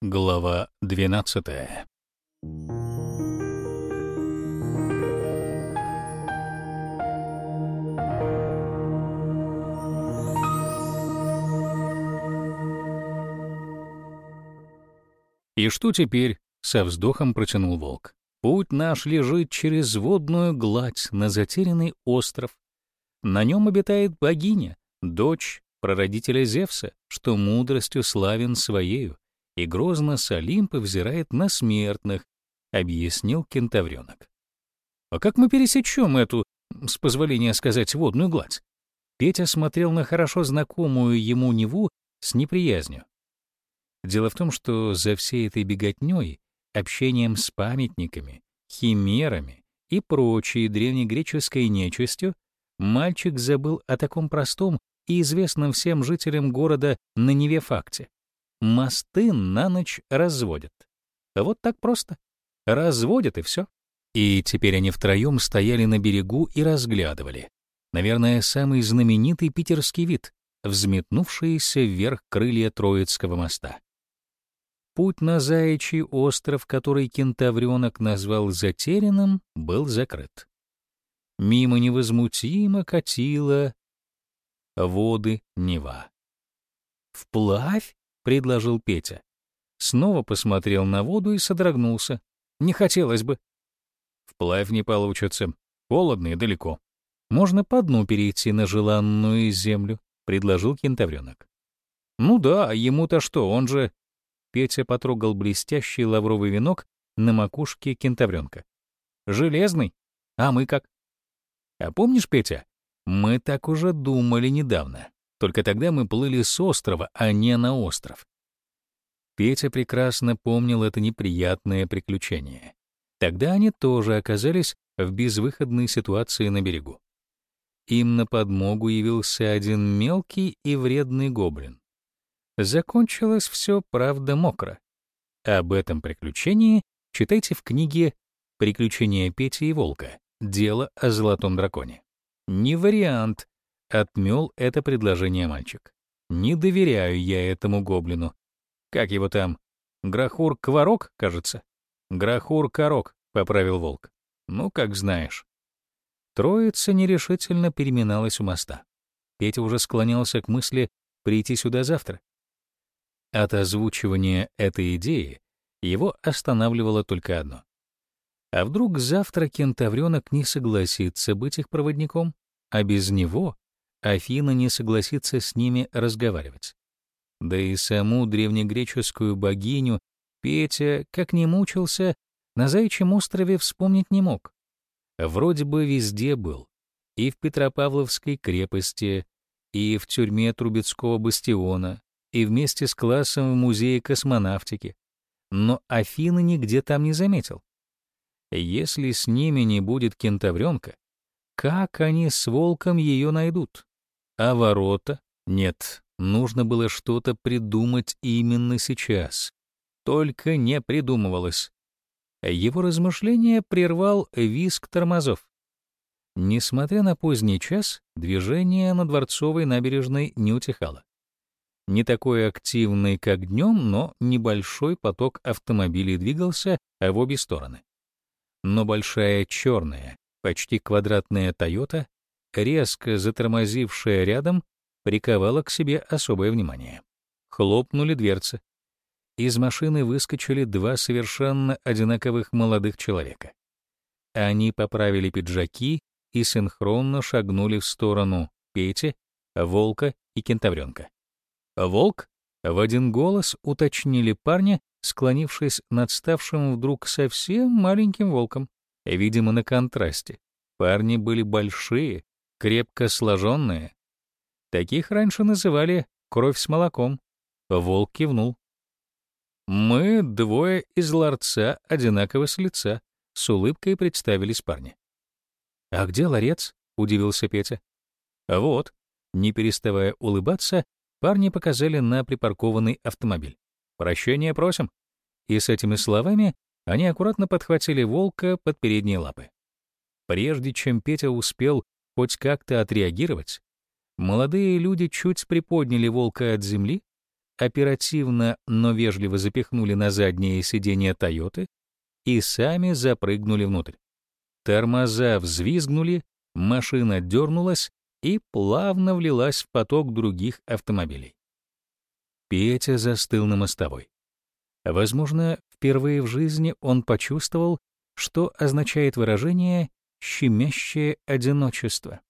Глава 12 «И что теперь?» — со вздохом протянул волк. «Путь наш лежит через водную гладь на затерянный остров. На нем обитает богиня, дочь прародителя Зевса, что мудростью славен своею, и грозно с Олимпа взирает на смертных, — объяснил кентавренок. «А как мы пересечем эту, с позволения сказать, водную гладь?» Петя смотрел на хорошо знакомую ему Неву с неприязнью. Дело в том, что за всей этой беготней, общением с памятниками, химерами и прочей древнегреческой нечистью, мальчик забыл о таком простом и известном всем жителям города на Неве факте. Мосты на ночь разводят. Вот так просто. Разводят и все. И теперь они втроем стояли на берегу и разглядывали. Наверное, самый знаменитый питерский вид — взметнувшиеся вверх крылья Троицкого моста. Путь на Заячий остров, который кентавренок назвал затерянным, был закрыт. Мимо невозмутимо катила воды Нева. «Вплавь?» — предложил Петя. Снова посмотрел на воду и содрогнулся. «Не хотелось бы». «Вплавь не получится. Холодно и далеко. Можно по дну перейти на желанную землю», — предложил кентавренок. «Ну да, ему-то что, он же Петя потрогал блестящий лавровый венок на макушке кентавренка. «Железный? А мы как?» «А помнишь, Петя, мы так уже думали недавно. Только тогда мы плыли с острова, а не на остров». Петя прекрасно помнил это неприятное приключение. Тогда они тоже оказались в безвыходной ситуации на берегу. Им на подмогу явился один мелкий и вредный гоблин. Закончилось все, правда, мокро. Об этом приключении читайте в книге «Приключения Пети и Волка. Дело о золотом драконе». Не вариант, отмел это предложение мальчик. Не доверяю я этому гоблину. Как его там? Грахур-кварок, кажется? Грахур-корок, поправил волк. Ну, как знаешь. Троица нерешительно переминалась у моста. Петя уже склонялся к мысли прийти сюда завтра. От озвучивания этой идеи его останавливало только одно. А вдруг завтра кентавренок не согласится быть их проводником, а без него Афина не согласится с ними разговаривать? Да и саму древнегреческую богиню Петя, как ни мучился, на Заячьем острове вспомнить не мог. Вроде бы везде был. И в Петропавловской крепости, и в тюрьме Трубецкого бастиона, и вместе с классом в Музее космонавтики. Но Афины нигде там не заметил. Если с ними не будет кентавренка, как они с волком ее найдут? А ворота? Нет, нужно было что-то придумать именно сейчас. Только не придумывалось. Его размышления прервал визг тормозов. Несмотря на поздний час, движение на Дворцовой набережной не утихало не такой активный, как днем, но небольшой поток автомобилей двигался в обе стороны. Но большая черная, почти квадратная «Тойота», резко затормозившая рядом, приковала к себе особое внимание. Хлопнули дверцы. Из машины выскочили два совершенно одинаковых молодых человека. Они поправили пиджаки и синхронно шагнули в сторону Пети, Волка и Кентавренка. «Волк?» — в один голос уточнили парни, склонившись над ставшим вдруг совсем маленьким волком. Видимо, на контрасте. Парни были большие, крепко сложенные. Таких раньше называли «кровь с молоком». Волк кивнул. «Мы двое из ларца одинаково с лица», — с улыбкой представились парни. «А где ларец?» — удивился Петя. «Вот», — не переставая улыбаться, Парни показали на припаркованный автомобиль. «Прощения просим». И с этими словами они аккуратно подхватили волка под передние лапы. Прежде чем Петя успел хоть как-то отреагировать, молодые люди чуть приподняли волка от земли, оперативно, но вежливо запихнули на заднее сиденье Тойоты и сами запрыгнули внутрь. Тормоза взвизгнули, машина дернулась и плавно влилась в поток других автомобилей. Петя застыл на мостовой. Возможно, впервые в жизни он почувствовал, что означает выражение «щемящее одиночество».